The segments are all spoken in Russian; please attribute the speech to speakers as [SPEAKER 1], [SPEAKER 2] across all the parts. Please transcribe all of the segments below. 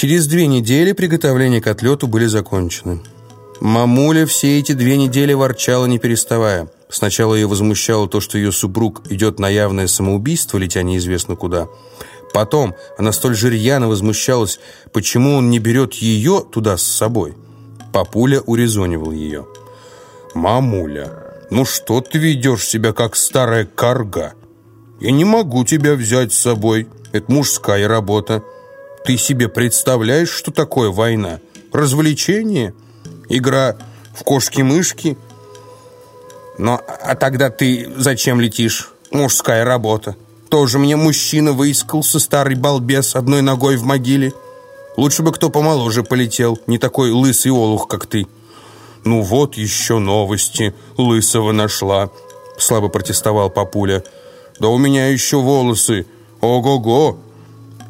[SPEAKER 1] Через две недели приготовления к отлету были закончены. Мамуля все эти две недели ворчала, не переставая. Сначала ее возмущало то, что ее супруг идет на явное самоубийство, летя неизвестно куда. Потом она столь же рьяно возмущалась, почему он не берет ее туда с собой. Папуля урезонивал ее. «Мамуля, ну что ты ведешь себя, как старая карга? Я не могу тебя взять с собой. Это мужская работа. Ты себе представляешь, что такое война? Развлечение? Игра в кошки-мышки? Но а тогда ты зачем летишь? Мужская работа. Тоже мне мужчина выискался, старый балбес, одной ногой в могиле. Лучше бы кто помоложе полетел, не такой лысый олух, как ты. Ну вот еще новости, лысого нашла, слабо протестовал папуля. Да у меня еще волосы, ого-го.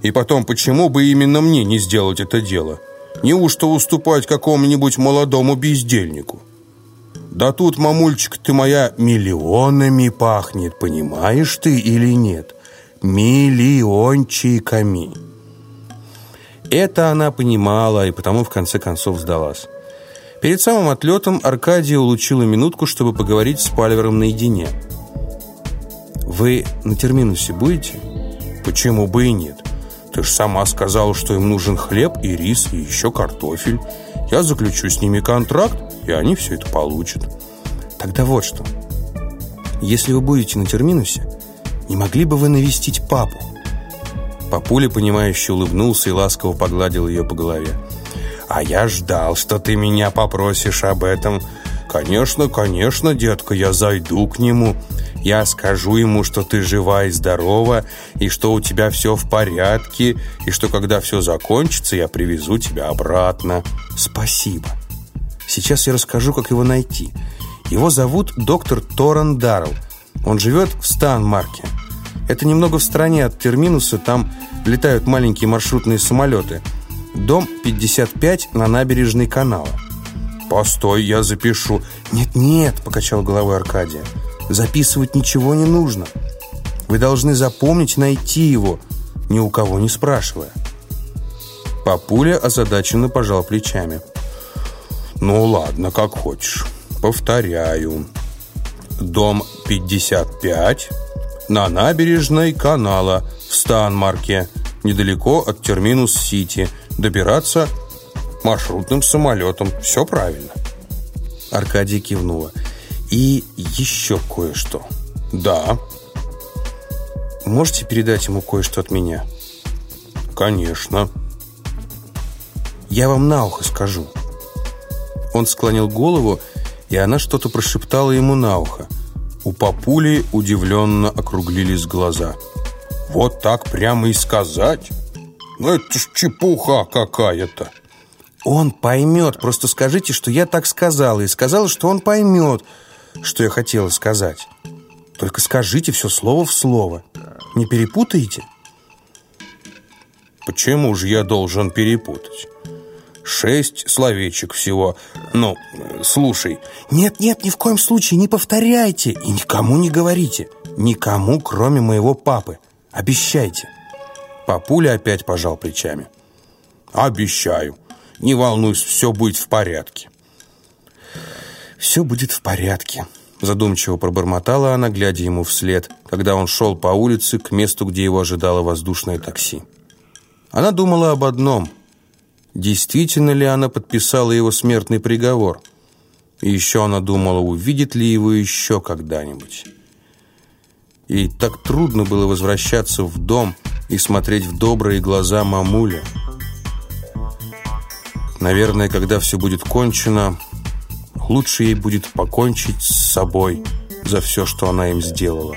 [SPEAKER 1] И потом, почему бы именно мне не сделать это дело? Неужто уступать какому-нибудь молодому бездельнику? Да тут, мамульчик, ты моя миллионами пахнет, понимаешь ты или нет? Миллиончиками. Это она понимала и потому в конце концов сдалась. Перед самым отлетом Аркадия улучила минутку, чтобы поговорить с Пальвером наедине. «Вы на терминусе будете?» «Почему бы и нет? Ты же сама сказала, что им нужен хлеб и рис, и еще картофель. Я заключу с ними контракт, и они все это получат. Тогда вот что. Если вы будете на терминусе, не могли бы вы навестить папу? Папуля, понимающе улыбнулся и ласково погладил ее по голове. «А я ждал, что ты меня попросишь об этом. Конечно, конечно, детка, я зайду к нему. Я скажу ему, что ты жива и здорова, и что у тебя все в порядке, и что когда все закончится, я привезу тебя обратно». «Спасибо». Сейчас я расскажу, как его найти. Его зовут доктор Торан Даррелл. Он живет в Станмарке. Это немного в стороне от терминуса, там летают маленькие маршрутные самолеты. Дом 55 на набережной канала. «Постой, я запишу». «Нет-нет», — покачал головой Аркадия. «Записывать ничего не нужно. Вы должны запомнить, найти его, ни у кого не спрашивая». Папуля озадаченно пожал плечами. Ну ладно, как хочешь. Повторяю. Дом 55 на набережной канала в Станмарке, недалеко от Терминус-Сити. Добираться маршрутным самолетом. Все правильно. Аркадий кивнула. И еще кое-что. Да. Можете передать ему кое-что от меня? Конечно. Я вам на ухо скажу. Он склонил голову, и она что-то прошептала ему на ухо. У папули удивленно округлились глаза. «Вот так прямо и сказать? Ну это ж чепуха какая-то!» «Он поймет, просто скажите, что я так сказала, и сказала, что он поймет, что я хотела сказать. Только скажите все слово в слово. Не перепутаете?»
[SPEAKER 2] «Почему же я должен перепутать?» Шесть словечек всего. Ну, слушай.
[SPEAKER 1] Нет-нет, ни в коем случае не повторяйте и никому не говорите. Никому, кроме моего папы. Обещайте. Папуля опять пожал плечами.
[SPEAKER 2] Обещаю. Не волнуйся, все будет в порядке.
[SPEAKER 1] Все будет в порядке. Задумчиво пробормотала она, глядя ему вслед, когда он шел по улице к месту, где его ожидало воздушное такси. Она думала об одном – действительно ли она подписала его смертный приговор. И еще она думала, увидит ли его еще когда-нибудь. И так трудно было возвращаться в дом и смотреть в добрые глаза мамуля. Наверное, когда все будет кончено, лучше ей будет покончить с собой за все, что она им сделала.